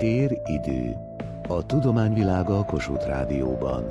Tér-idő. A tudományvilága a Kossuth Rádióban.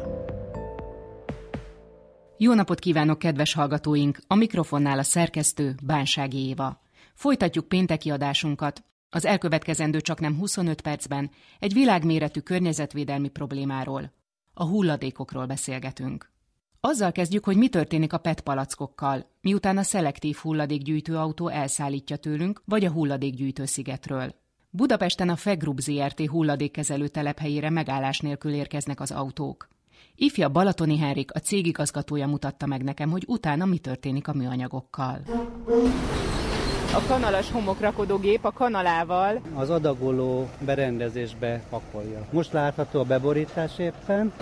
Jó napot kívánok, kedves hallgatóink! A mikrofonnál a szerkesztő Bánsági Éva. Folytatjuk pénteki adásunkat. Az elkövetkezendő csak nem 25 percben egy világméretű környezetvédelmi problémáról, a hulladékokról beszélgetünk. Azzal kezdjük, hogy mi történik a PET palackokkal, miután a szelektív hulladékgyűjtőautó elszállítja tőlünk, vagy a hulladékgyűjtő szigetről. Budapesten a Fegrup ZRT hulladékkezelő telephelyére megállás nélkül érkeznek az autók. Ifja Balatoni Henrik, a cégigazgatója mutatta meg nekem, hogy utána mi történik a műanyagokkal. A kanalas homokrakodógép a kanalával az adagoló berendezésbe pakolja. Most látható a beborítás éppen.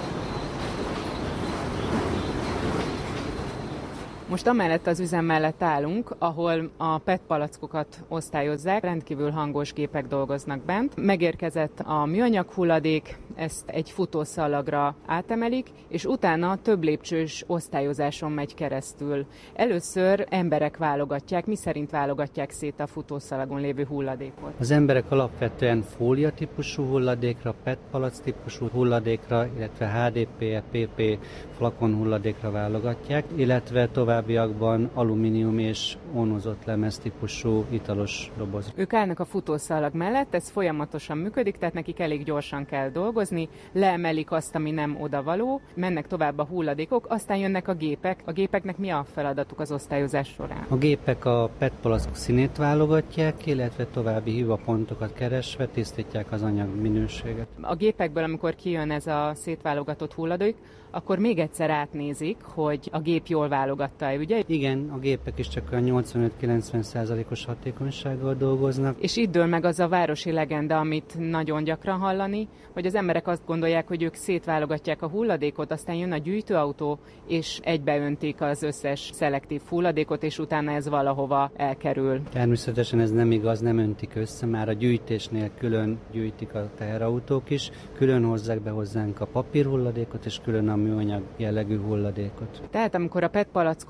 Most amellett az üzem mellett állunk, ahol a PET palackokat osztályozzák, rendkívül hangos gépek dolgoznak bent. Megérkezett a műanyag hulladék, ezt egy futószalagra átemelik, és utána több lépcsős osztályozáson megy keresztül. Először emberek válogatják, mi szerint válogatják szét a futószalagon lévő hulladékot. Az emberek alapvetően fólia típusú hulladékra, PET palac típusú hulladékra, illetve HDP, PP flakon hulladékra válogatják, illetve tovább továbbiakban alumínium és onozott lemez típusú italos doboz. Ők állnak a futószalag mellett, ez folyamatosan működik, tehát nekik elég gyorsan kell dolgozni, leemelik azt, ami nem odavaló, mennek tovább a hulladékok, aztán jönnek a gépek. A gépeknek mi a feladatuk az osztályozás során? A gépek a PET palack színét válogatják, illetve további hivapontokat keresve tisztítják az anyag minőséget. A gépekből, amikor kijön ez a szétválogatott hulladék, akkor még egyszer átnézik, hogy a gép jól válogatta ugye? Igen, a gépek is csak a 85-90 százalékos hatékonysággal dolgoznak. És itt dől meg az a városi legenda, amit nagyon gyakran hallani, hogy az emberek azt gondolják, hogy ők szétválogatják a hulladékot, aztán jön a gyűjtőautó, és egybeöntik az összes szelektív hulladékot, és utána ez valahova elkerül. Természetesen ez nem igaz, nem öntik össze, már a gyűjtésnél külön gyűjtik a teherautók is, külön hozzák be hozzánk a papírhulladékot, és külön a műanyag jellegű hulladékot. Tehát amikor a PET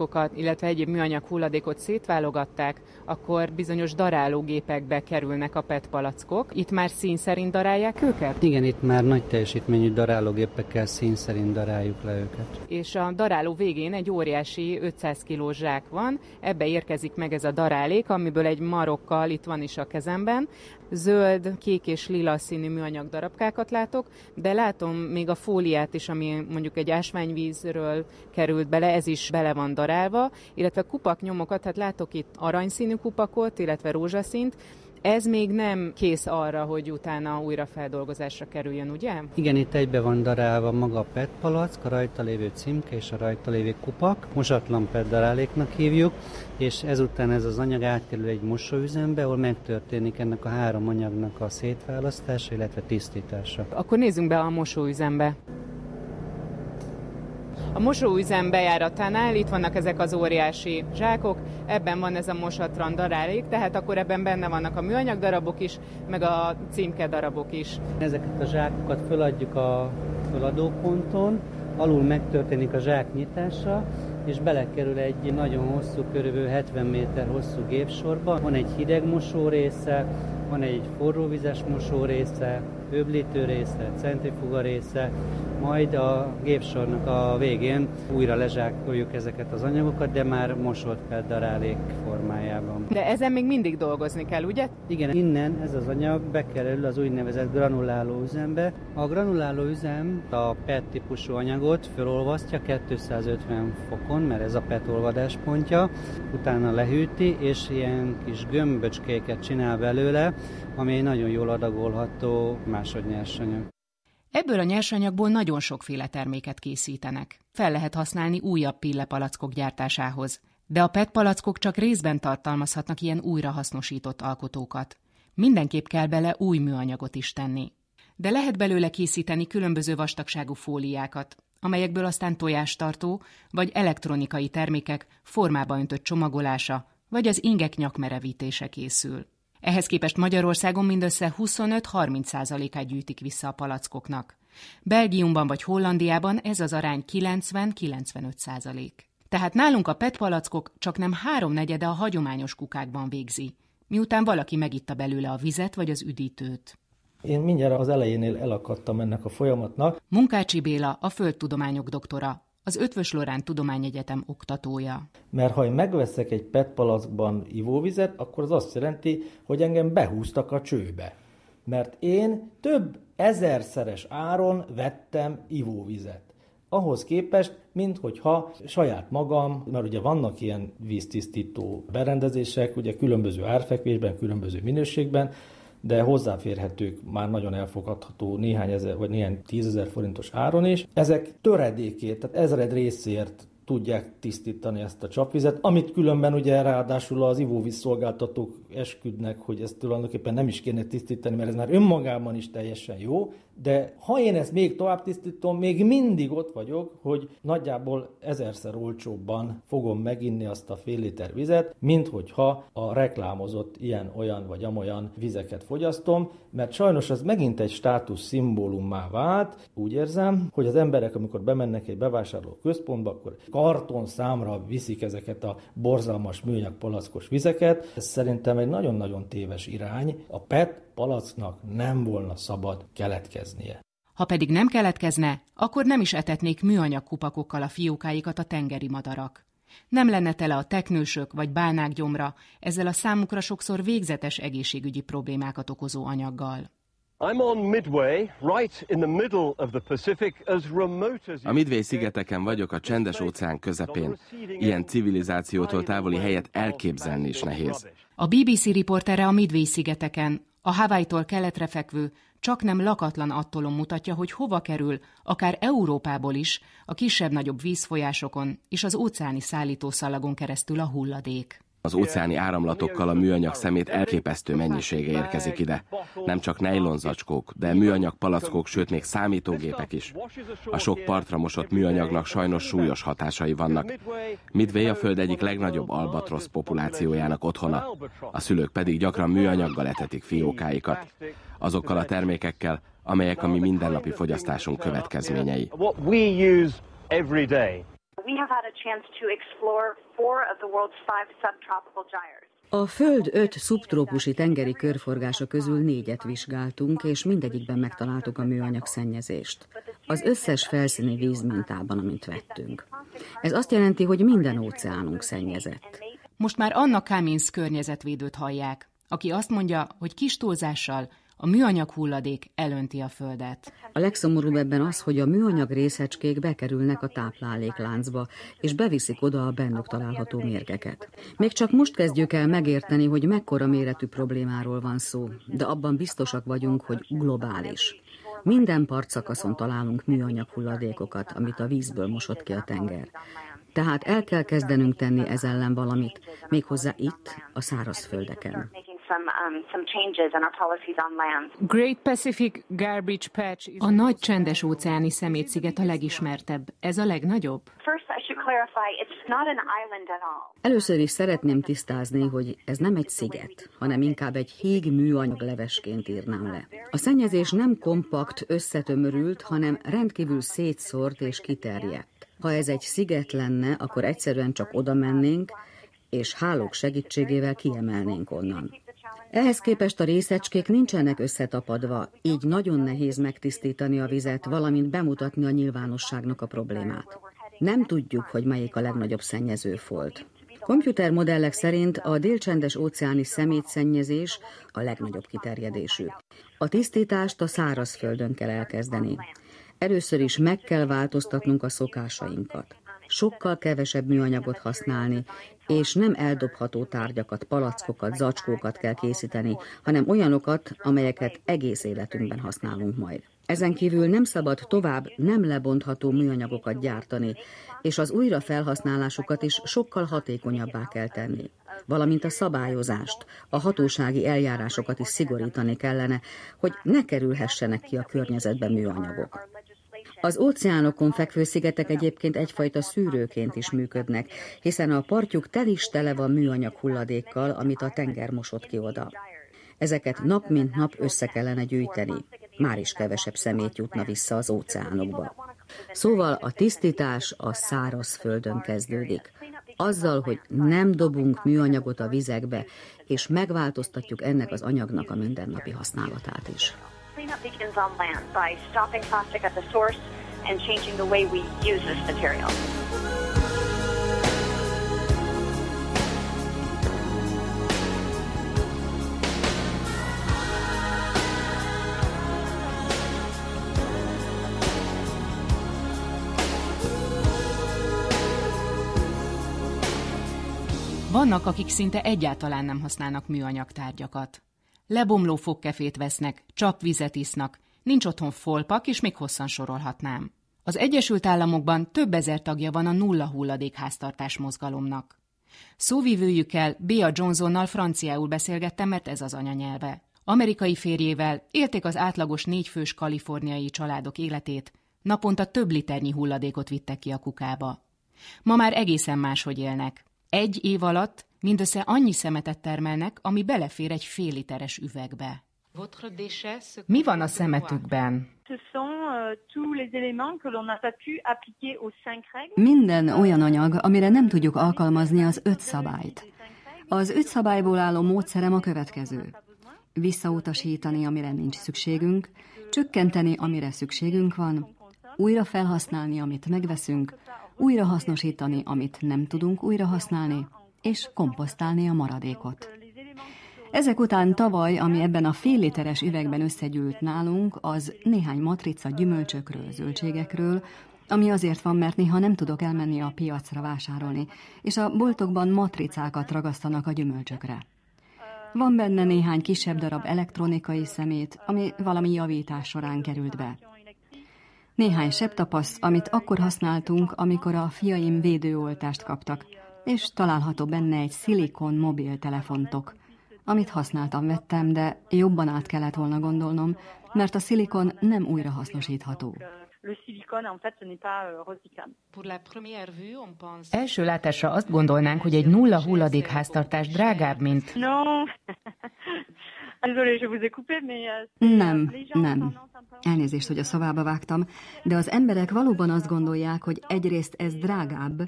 palackokat, illetve egyéb műanyag hulladékot szétválogatták, akkor bizonyos darálógépekbe kerülnek a PET palackok. Itt már szín szerint darálják őket? Igen, itt már nagy teljesítményű darálógépekkel szín szerint daráljuk le őket. És a daráló végén egy óriási 500 kg zsák van, ebbe érkezik meg ez a darálék, amiből egy marokkal, itt van is a kezemben, zöld, kék és lila színű műanyag darabkákat látok, de látom még a fóliát is, ami mondjuk egy ásványvízről került bele, ez is bele van darálva, illetve kupaknyomokat, hát látok itt aranyszínű kupakot, illetve rózsaszínt, ez még nem kész arra, hogy utána újra feldolgozásra kerüljön, ugye? Igen, itt egybe van darálva maga a PET palack, a rajta lévő címke és a rajta lévő kupak. Mosatlan PET daráléknak hívjuk, és ezután ez az anyag átkerül egy mosóüzembe, ahol megtörténik ennek a három anyagnak a szétválasztása, illetve tisztítása. Akkor nézzünk be a mosóüzembe. A mosóüzem bejáratánál itt vannak ezek az óriási zsákok, ebben van ez a mosatran darálék, tehát akkor ebben benne vannak a műanyag darabok is, meg a címke darabok is. Ezeket a zsákokat föladjuk a föladóponton, alul megtörténik a zsák nyitása, és belekerül egy nagyon hosszú, körülbelül 70 méter hosszú gépsorba. Van egy hideg mosó része, van egy forróvizes mosó része, öblítő része, centrifuga része, majd a gépsornak a végén újra lezsákoljuk ezeket az anyagokat, de már mosott darálék formájában. De ezen még mindig dolgozni kell, ugye? Igen, innen ez az anyag bekerül az úgynevezett granuláló üzembe. A granuláló üzem a PET típusú anyagot felolvasztja 250 fokon, mert ez a PET olvadáspontja, utána lehűti, és ilyen kis gömböcskéket csinál belőle, ami egy nagyon jól adagolható másodnyersanyag. Ebből a nyersanyagból nagyon sokféle terméket készítenek. Fel lehet használni újabb pillepalackok gyártásához, de a PET palackok csak részben tartalmazhatnak ilyen újrahasznosított alkotókat. Mindenképp kell bele új műanyagot is tenni. De lehet belőle készíteni különböző vastagságú fóliákat, amelyekből aztán tojástartó vagy elektronikai termékek formába öntött csomagolása, vagy az ingek nyakmerevítése készül. Ehhez képest Magyarországon mindössze 25-30%-át gyűjtik vissza a palackoknak. Belgiumban vagy Hollandiában ez az arány 90-95%. Tehát nálunk a PET palackok csak nem háromnegyede a hagyományos kukákban végzi, miután valaki megitta belőle a vizet vagy az üdítőt. Én mindjárt az elejénél elakadtam ennek a folyamatnak. Munkácsi Béla, a földtudományok doktora, az Ötvös Lorán Tudományegyetem oktatója. Mert ha én megveszek egy PET palackban ivóvizet, akkor az azt jelenti, hogy engem behúztak a csőbe. Mert én több ezerszeres áron vettem ivóvizet. Ahhoz képest, mint hogyha saját magam, mert ugye vannak ilyen víztisztító berendezések, ugye különböző árfekvésben, különböző minőségben, de hozzáférhetők, már nagyon elfogadható néhány ezer, vagy néhány tízezer forintos áron is. Ezek töredékét, tehát ezred részért tudják tisztítani ezt a csapvizet, amit különben ugye ráadásul az ivóvíz szolgáltatók esküdnek, hogy ezt tulajdonképpen nem is kéne tisztítani, mert ez már önmagában is teljesen jó, de ha én ezt még tovább tisztítom, még mindig ott vagyok, hogy nagyjából ezerszer olcsóbban fogom meginni azt a fél liter vizet, mint hogyha a reklámozott ilyen, olyan vagy amolyan vizeket fogyasztom, mert sajnos az megint egy státusz szimbólummá vált. Úgy érzem, hogy az emberek, amikor bemennek egy bevásárló központba, akkor karton számra viszik ezeket a borzalmas műanyag palackos vizeket. Ez szerintem egy nagyon-nagyon téves irány. A PET palacknak nem volna szabad keletkeznie. Ha pedig nem keletkezne, akkor nem is etetnék műanyag kupakokkal a fiókáikat a tengeri madarak. Nem lenne tele a teknősök vagy bálnák gyomra ezzel a számukra sokszor végzetes egészségügyi problémákat okozó anyaggal. A Midway szigeteken vagyok a csendes óceán közepén. Ilyen civilizációtól távoli helyet elképzelni is nehéz. A BBC riportere a Midway szigeteken, a Hawaii-tól keletre fekvő, csak nem lakatlan attolon mutatja, hogy hova kerül, akár Európából is, a kisebb-nagyobb vízfolyásokon és az óceáni szállítószalagon keresztül a hulladék. Az óceáni áramlatokkal a műanyag szemét elképesztő mennyisége érkezik ide. Nem csak nejlonzacskók, de műanyag palackok, sőt még számítógépek is. A sok partra mosott műanyagnak sajnos súlyos hatásai vannak. Midway a föld egyik legnagyobb albatrosz populációjának otthona. A szülők pedig gyakran műanyaggal etetik fiókáikat. Azokkal a termékekkel, amelyek a mi mindennapi fogyasztásunk következményei. We have had a chance to explore four of the world's five subtropical gyres. A Föld öt szubtrópusi tengeri körforgása közül négyet vizsgáltunk, és mindegyikben megtaláltuk a műanyag szennyezést. Az összes felszíni vízmintában, amit vettünk. Ez azt jelenti, hogy minden óceánunk szennyezett. Most már Anna Kamins környezetvédőt hallják, aki azt mondja, hogy kis túlzással a műanyag hulladék elönti a földet. A legszomorúbb ebben az, hogy a műanyag részecskék bekerülnek a táplálékláncba, és beviszik oda a bennük található mérgeket. Még csak most kezdjük el megérteni, hogy mekkora méretű problémáról van szó, de abban biztosak vagyunk, hogy globális. Minden partszakaszon találunk műanyag hulladékokat, amit a vízből mosott ki a tenger. Tehát el kell kezdenünk tenni ez ellen valamit, méghozzá itt, a szárazföldeken some, um, some changes in our policies on land. Great Pacific Garbage Patch a nagy csendes óceáni szemétsziget a legismertebb. Ez a legnagyobb? Először is szeretném tisztázni, hogy ez nem egy sziget, hanem inkább egy híg műanyag levesként írnám le. A szennyezés nem kompakt, összetömörült, hanem rendkívül szétszórt és kiterjedt. Ha ez egy sziget lenne, akkor egyszerűen csak oda mennénk, és hálók segítségével kiemelnénk onnan. Ehhez képest a részecskék nincsenek összetapadva, így nagyon nehéz megtisztítani a vizet, valamint bemutatni a nyilvánosságnak a problémát. Nem tudjuk, hogy melyik a legnagyobb szennyező folt. Komputermodellek szerint a délcsendes óceáni szemétszennyezés a legnagyobb kiterjedésű. A tisztítást a szárazföldön kell elkezdeni. Először is meg kell változtatnunk a szokásainkat. Sokkal kevesebb műanyagot használni, és nem eldobható tárgyakat, palackokat, zacskókat kell készíteni, hanem olyanokat, amelyeket egész életünkben használunk majd. Ezen kívül nem szabad tovább nem lebontható műanyagokat gyártani, és az újrafelhasználásukat is sokkal hatékonyabbá kell tenni. Valamint a szabályozást, a hatósági eljárásokat is szigorítani kellene, hogy ne kerülhessenek ki a környezetbe műanyagok. Az óceánokon fekvő szigetek egyébként egyfajta szűrőként is működnek, hiszen a partjuk tel is tele van műanyag hulladékkal, amit a tenger mosott ki oda. Ezeket nap mint nap össze kellene gyűjteni. Már is kevesebb szemét jutna vissza az óceánokba. Szóval a tisztítás a száraz földön kezdődik. Azzal, hogy nem dobunk műanyagot a vizekbe, és megváltoztatjuk ennek az anyagnak a mindennapi használatát is. Cleanup begins on land by stopping plastic at the source and changing the way we use this material. Vannak, akik szinte egyáltalán nem használnak műanyag tárgyakat. Lebomló fogkefét vesznek, csapvizet isznak, nincs otthon folpak, és még hosszan sorolhatnám. Az Egyesült Államokban több ezer tagja van a nulla hulladék háztartás mozgalomnak. Szóvivőjükkel, Bea Johnsonnal franciául beszélgettem, mert ez az anyanyelve. Amerikai férjével élték az átlagos négyfős kaliforniai családok életét, naponta több liternyi hulladékot vittek ki a kukába. Ma már egészen máshogy élnek. Egy év alatt mindössze annyi szemetet termelnek, ami belefér egy fél literes üvegbe. Mi van a szemetükben? Minden olyan anyag, amire nem tudjuk alkalmazni az öt szabályt. Az öt szabályból álló módszerem a következő. Visszautasítani, amire nincs szükségünk, csökkenteni, amire szükségünk van, újra felhasználni, amit megveszünk, újra hasznosítani, amit nem tudunk újra használni, és komposztálni a maradékot. Ezek után tavaly, ami ebben a fél literes üvegben összegyűlt nálunk, az néhány matrica gyümölcsökről, zöldségekről, ami azért van, mert néha nem tudok elmenni a piacra vásárolni, és a boltokban matricákat ragasztanak a gyümölcsökre. Van benne néhány kisebb darab elektronikai szemét, ami valami javítás során került be. Néhány septapasz, amit akkor használtunk, amikor a fiaim védőoltást kaptak, és található benne egy szilikon mobiltelefontok, amit használtam vettem, de jobban át kellett volna gondolnom, mert a szilikon nem újrahasznosítható. Első látásra azt gondolnánk, hogy egy nulla hulladék háztartás drágább, mint... Nem, nem. Elnézést, hogy a szavába vágtam, de az emberek valóban azt gondolják, hogy egyrészt ez drágább,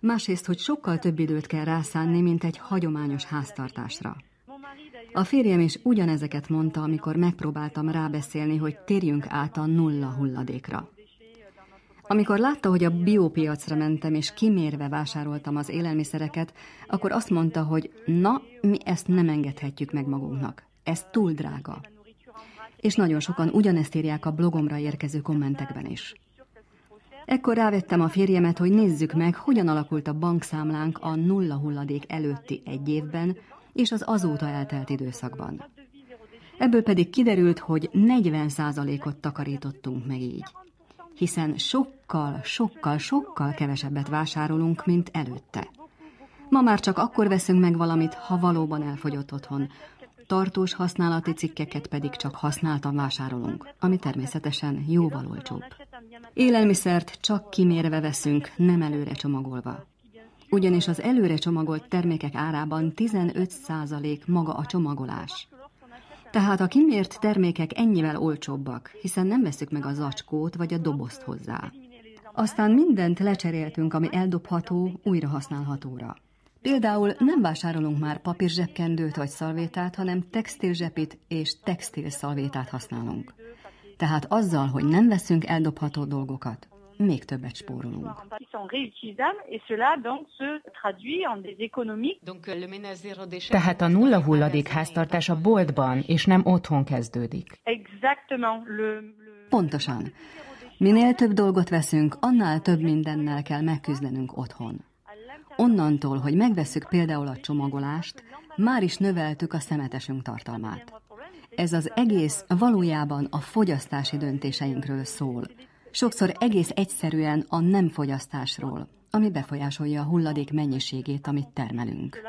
másrészt, hogy sokkal több időt kell rászánni, mint egy hagyományos háztartásra. A férjem is ugyanezeket mondta, amikor megpróbáltam rábeszélni, hogy térjünk át a nulla hulladékra. Amikor látta, hogy a biopiacra mentem, és kimérve vásároltam az élelmiszereket, akkor azt mondta, hogy na, mi ezt nem engedhetjük meg magunknak. Ez túl drága. És nagyon sokan ugyanezt írják a blogomra érkező kommentekben is. Ekkor rávettem a férjemet, hogy nézzük meg, hogyan alakult a bankszámlánk a nulla hulladék előtti egy évben, és az azóta eltelt időszakban. Ebből pedig kiderült, hogy 40%-ot takarítottunk meg így. Hiszen sokkal, sokkal, sokkal kevesebbet vásárolunk, mint előtte. Ma már csak akkor veszünk meg valamit, ha valóban elfogyott otthon, tartós használati cikkeket pedig csak használtan vásárolunk, ami természetesen jóval olcsóbb. Élelmiszert csak kimérve veszünk, nem előre csomagolva. Ugyanis az előre csomagolt termékek árában 15% maga a csomagolás. Tehát a kimért termékek ennyivel olcsóbbak, hiszen nem veszük meg a zacskót vagy a dobozt hozzá. Aztán mindent lecseréltünk, ami eldobható, újrahasználhatóra. Például nem vásárolunk már papírzsebkendőt vagy szalvétát, hanem textilzsepit és textilszalvétát használunk. Tehát azzal, hogy nem veszünk eldobható dolgokat, még többet spórolunk. Tehát a nulla hulladék háztartás a boltban, és nem otthon kezdődik. Pontosan. Minél több dolgot veszünk, annál több mindennel kell megküzdenünk otthon. Onnantól, hogy megveszük például a csomagolást, már is növeltük a szemetesünk tartalmát. Ez az egész valójában a fogyasztási döntéseinkről szól. Sokszor egész egyszerűen a nem fogyasztásról, ami befolyásolja a hulladék mennyiségét, amit termelünk.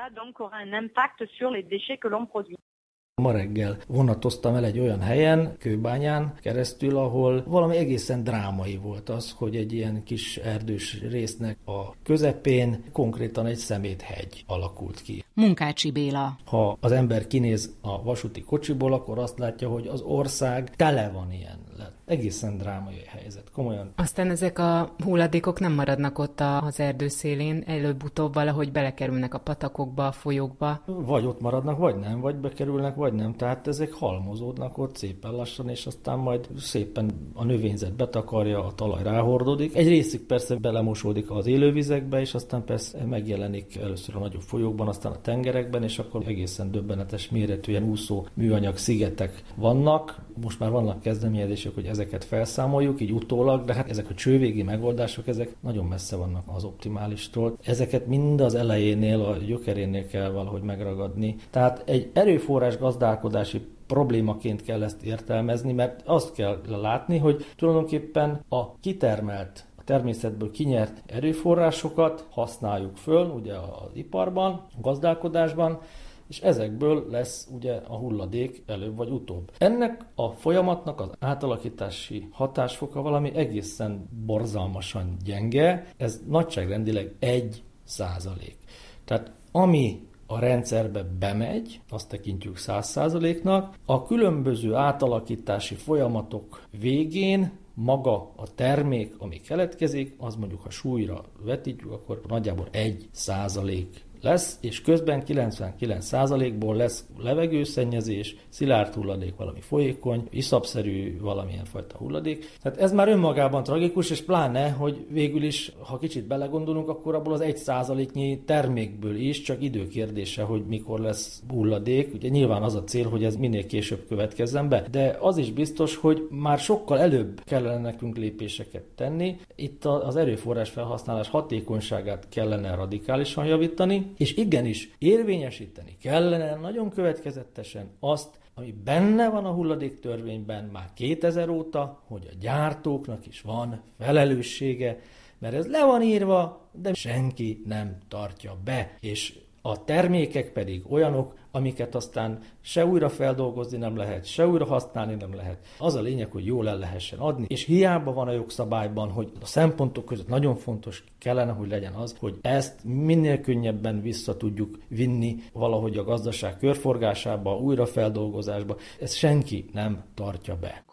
Ma reggel vonatoztam el egy olyan helyen, Kőbányán keresztül, ahol valami egészen drámai volt az, hogy egy ilyen kis erdős résznek a közepén konkrétan egy szeméthegy alakult ki. Munkácsi Béla. Ha az ember kinéz a vasúti kocsiból, akkor azt látja, hogy az ország tele van ilyen egészen drámai helyzet, komolyan. Aztán ezek a hulladékok nem maradnak ott az erdő szélén, előbb-utóbb valahogy belekerülnek a patakokba, a folyókba. Vagy ott maradnak, vagy nem, vagy bekerülnek, vagy nem. Tehát ezek halmozódnak ott szépen lassan, és aztán majd szépen a növényzet betakarja, a talaj ráhordódik. Egy részük persze belemosódik az élővizekbe, és aztán persze megjelenik először a nagyobb folyókban, aztán a tengerekben, és akkor egészen döbbenetes méretű ilyen úszó műanyag szigetek vannak. Most már vannak kezdeményezések, hogy ezeket felszámoljuk, így utólag, de hát ezek a csővégi megoldások, ezek nagyon messze vannak az optimálistól. Ezeket mind az elejénél, a gyökerénél kell valahogy megragadni. Tehát egy erőforrás gazdálkodási problémaként kell ezt értelmezni, mert azt kell látni, hogy tulajdonképpen a kitermelt természetből kinyert erőforrásokat használjuk föl, ugye az iparban, a gazdálkodásban, és ezekből lesz ugye a hulladék előbb vagy utóbb. Ennek a folyamatnak az átalakítási hatásfoka valami egészen borzalmasan gyenge, ez nagyságrendileg egy százalék. Tehát ami a rendszerbe bemegy, azt tekintjük száz százaléknak, a különböző átalakítási folyamatok végén maga a termék, ami keletkezik, az mondjuk ha súlyra vetítjük, akkor nagyjából egy százalék lesz, és közben 99%-ból lesz levegőszennyezés, szilárd hulladék, valami folyékony, iszapszerű valamilyen fajta hulladék. Tehát ez már önmagában tragikus, és pláne, hogy végül is, ha kicsit belegondolunk, akkor abból az egy százaléknyi termékből is csak időkérdése, hogy mikor lesz hulladék. Ugye nyilván az a cél, hogy ez minél később következzen be, de az is biztos, hogy már sokkal előbb kellene nekünk lépéseket tenni. Itt az erőforrás felhasználás hatékonyságát kellene radikálisan javítani, és igenis érvényesíteni kellene nagyon következetesen azt, ami benne van a hulladéktörvényben már 2000 óta, hogy a gyártóknak is van felelőssége, mert ez le van írva, de senki nem tartja be, és a termékek pedig olyanok, amiket aztán se újra feldolgozni nem lehet, se újra használni nem lehet. Az a lényeg, hogy jól el lehessen adni, és hiába van a jogszabályban, hogy a szempontok között nagyon fontos kellene, hogy legyen az, hogy ezt minél könnyebben vissza tudjuk vinni valahogy a gazdaság körforgásába, újrafeldolgozásba. Ezt senki nem tartja be.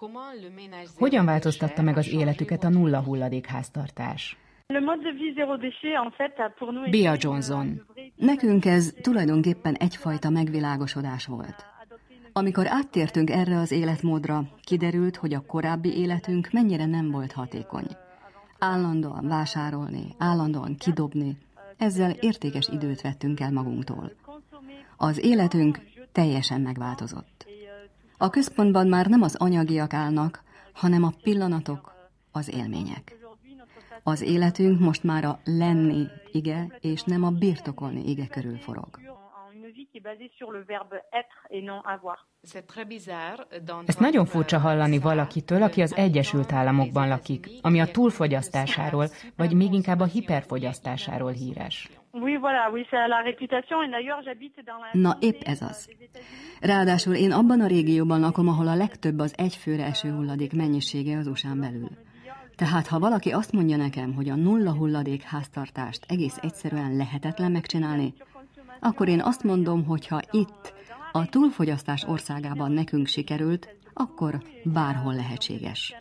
Hogyan változtatta meg az életüket a nulla hulladék háztartás? Bia Johnson. Nekünk ez tulajdonképpen egyfajta megvilágosodás volt. Amikor áttértünk erre az életmódra, kiderült, hogy a korábbi életünk mennyire nem volt hatékony. Állandóan vásárolni, állandóan kidobni, ezzel értékes időt vettünk el magunktól. Az életünk teljesen megváltozott. A központban már nem az anyagiak állnak, hanem a pillanatok, az élmények. Az életünk most már a lenni ige, és nem a birtokolni ige körül forog. Ezt nagyon furcsa hallani valakitől, aki az Egyesült Államokban lakik, ami a túlfogyasztásáról, vagy még inkább a hiperfogyasztásáról híres. Na épp ez az. Ráadásul én abban a régióban lakom, ahol a legtöbb az egyfőre eső hulladék mennyisége az usa belül. Tehát ha valaki azt mondja nekem, hogy a nulla hulladék háztartást egész egyszerűen lehetetlen megcsinálni, akkor én azt mondom, hogy ha itt, a túlfogyasztás országában nekünk sikerült, akkor bárhol lehetséges.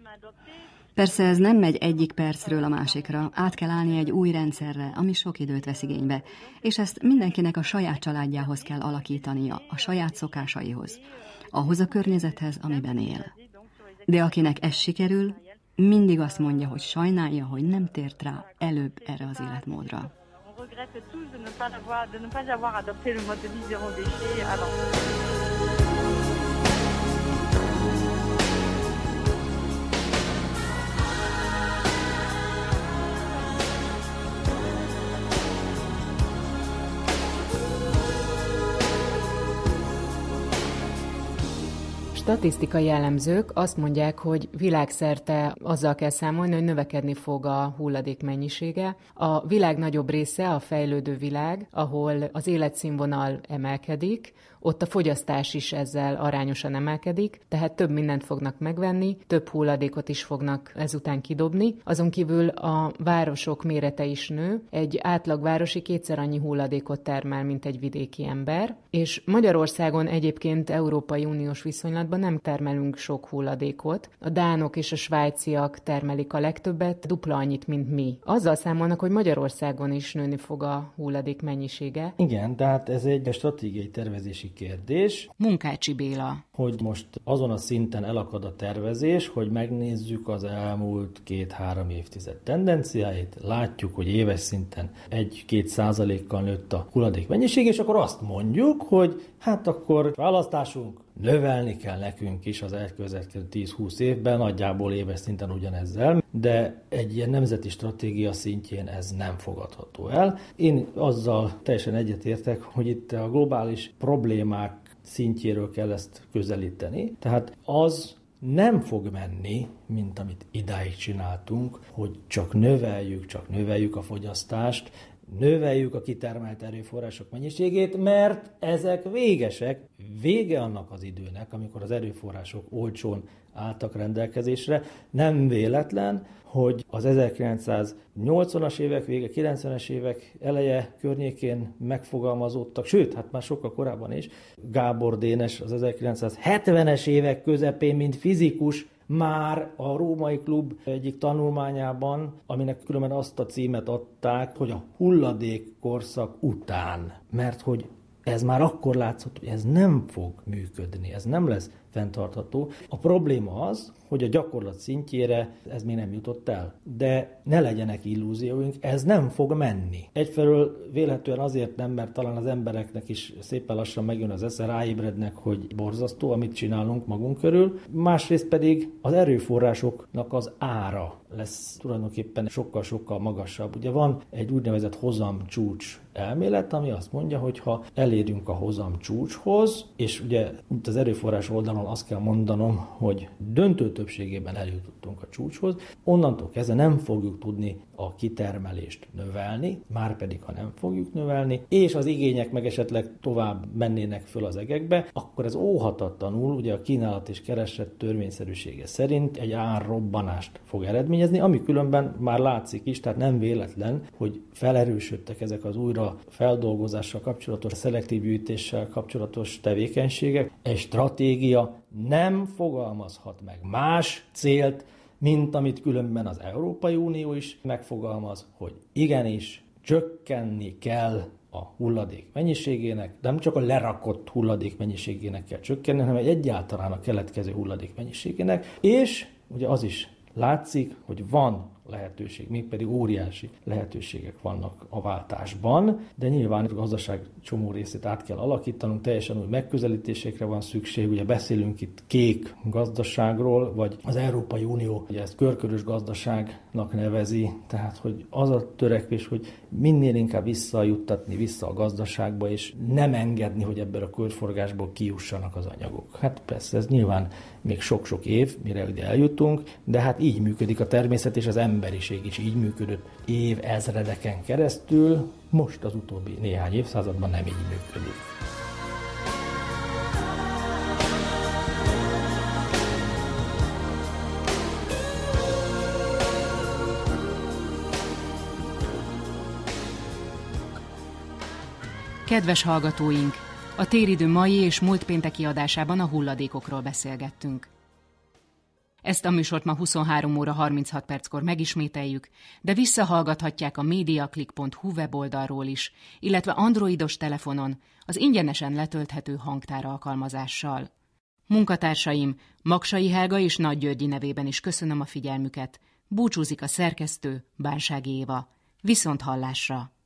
Persze ez nem megy egyik percről a másikra, át kell állni egy új rendszerre, ami sok időt vesz igénybe, és ezt mindenkinek a saját családjához kell alakítania, a saját szokásaihoz, ahhoz a környezethez, amiben él. De akinek ez sikerül, mindig azt mondja, hogy sajnálja, hogy nem tért rá előbb erre az életmódra. regrette tous de ne pas avoir, de ne pas avoir adopté le mode de vie zéro déchet avant. Statisztikai jellemzők azt mondják, hogy világszerte azzal kell számolni, hogy növekedni fog a hulladék mennyisége. A világ nagyobb része a fejlődő világ, ahol az életszínvonal emelkedik, ott a fogyasztás is ezzel arányosan emelkedik, tehát több mindent fognak megvenni, több hulladékot is fognak ezután kidobni. Azon kívül a városok mérete is nő, egy átlagvárosi kétszer annyi hulladékot termel, mint egy vidéki ember, és Magyarországon egyébként Európai Uniós viszonylatban kapcsolatban nem termelünk sok hulladékot. A dánok és a svájciak termelik a legtöbbet, dupla annyit, mint mi. Azzal számolnak, hogy Magyarországon is nőni fog a hulladék mennyisége. Igen, tehát ez egy stratégiai tervezési kérdés. Munkácsi Béla. Hogy most azon a szinten elakad a tervezés, hogy megnézzük az elmúlt két-három évtized tendenciáit, látjuk, hogy éves szinten egy-két százalékkal nőtt a hulladék mennyiség, és akkor azt mondjuk, hogy hát akkor választásunk, növelni kell nekünk is az elkövetkező 10-20 évben, nagyjából éves szinten ugyanezzel, de egy ilyen nemzeti stratégia szintjén ez nem fogadható el. Én azzal teljesen egyetértek, hogy itt a globális problémák szintjéről kell ezt közelíteni. Tehát az nem fog menni, mint amit idáig csináltunk, hogy csak növeljük, csak növeljük a fogyasztást, növeljük a kitermelt erőforrások mennyiségét, mert ezek végesek, vége annak az időnek, amikor az erőforrások olcsón álltak rendelkezésre. Nem véletlen, hogy az 1980-as évek vége, 90-es évek eleje környékén megfogalmazódtak, sőt, hát már sokkal korábban is, Gábor Dénes az 1970-es évek közepén, mint fizikus, már a római klub egyik tanulmányában, aminek különben azt a címet adták, hogy a hulladék korszak után, mert hogy ez már akkor látszott, hogy ez nem fog működni, ez nem lesz fenntartható. A probléma az, hogy a gyakorlat szintjére ez még nem jutott el. De ne legyenek illúzióink, ez nem fog menni. Egyfelől vélhetően azért nem, mert talán az embereknek is szépen lassan megjön az esze, ráébrednek, hogy borzasztó, amit csinálunk magunk körül. Másrészt pedig az erőforrásoknak az ára lesz tulajdonképpen sokkal-sokkal magasabb. Ugye van egy úgynevezett hozam csúcs elmélet, ami azt mondja, hogy ha elérünk a hozam csúcshoz, és ugye itt az erőforrás oldalon azt kell mondanom, hogy döntő többségében eljutottunk a csúcshoz, onnantól kezdve nem fogjuk tudni a kitermelést növelni, már pedig ha nem fogjuk növelni, és az igények meg esetleg tovább mennének föl az egekbe, akkor ez óhatatlanul, ugye a kínálat és kereset törvényszerűsége szerint egy árrobbanást fog eredményezni, ami különben már látszik is, tehát nem véletlen, hogy felerősödtek ezek az újra feldolgozással kapcsolatos, szelektív gyűjtéssel kapcsolatos tevékenységek. Egy stratégia nem fogalmazhat meg más célt, mint amit különben az Európai Unió is megfogalmaz, hogy igenis csökkenni kell a hulladék mennyiségének, de nem csak a lerakott hulladék mennyiségének kell csökkenni, hanem egyáltalán a keletkező hulladék mennyiségének, és ugye az is látszik, hogy van lehetőség, mégpedig óriási lehetőségek vannak a váltásban, de nyilván a gazdaság csomó részét át kell alakítanunk, teljesen új megközelítésekre van szükség, ugye beszélünk itt kék gazdaságról, vagy az Európai Unió ugye ezt körkörös gazdaságnak nevezi, tehát hogy az a törekvés, hogy minél inkább visszajuttatni vissza a gazdaságba, és nem engedni, hogy ebből a körforgásból kiussanak az anyagok. Hát persze ez nyilván még sok-sok év, mire ide eljutunk, de hát így működik a természet, és az emberiség is így működött év ezredeken keresztül, most az utóbbi néhány évszázadban nem így működik. Kedves hallgatóink! A téridő mai és múlt pénteki adásában a hulladékokról beszélgettünk. Ezt a műsort ma 23 óra 36 perckor megismételjük, de visszahallgathatják a mediaclick.hu weboldalról is, illetve androidos telefonon az ingyenesen letölthető hangtár alkalmazással. Munkatársaim Maksai Helga és Nagy Györgyi nevében is köszönöm a figyelmüket. Búcsúzik a szerkesztő Bánsági Éva. Viszont hallásra!